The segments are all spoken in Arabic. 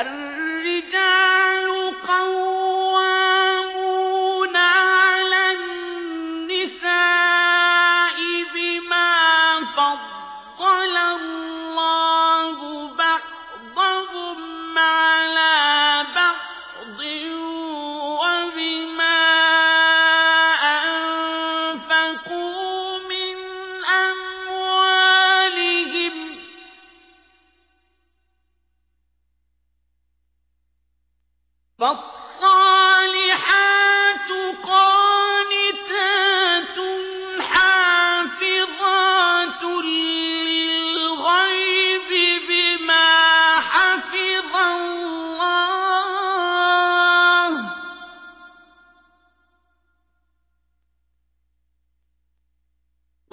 الرجال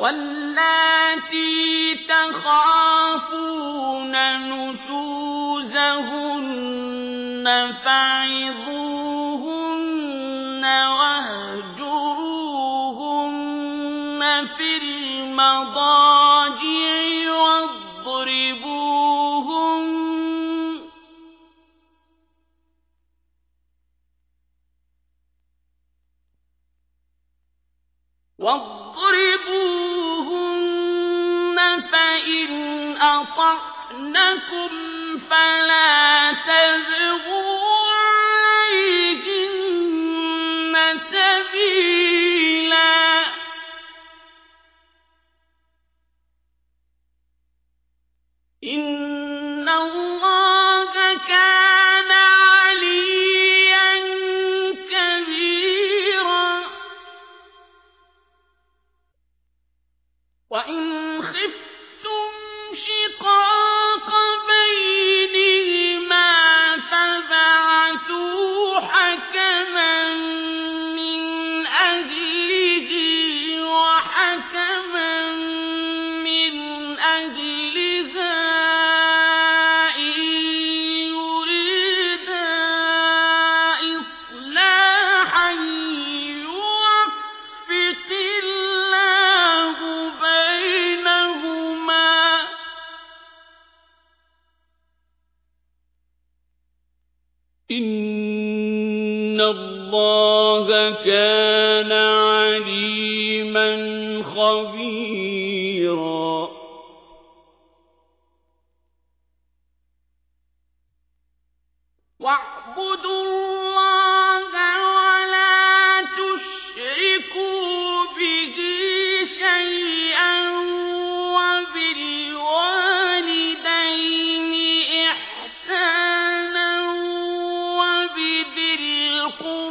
واللاتي تخافون نشوزهن فعظوهن واهجروهن في المضاجع واضربوهن واضربوهن فإن أطعنكم فلا الله كان عليما خبيرا. واعبدوا الله ولا تشركوا به شيئا وبالوالدين إحسانا وبذي القربى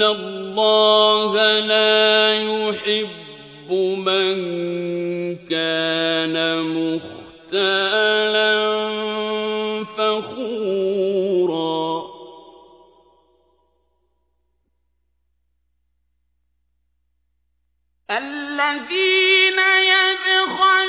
إن الله لا يحب من كان مختالا فخورا الذين يبخلون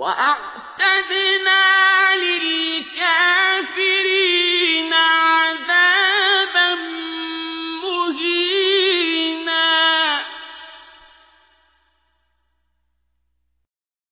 Why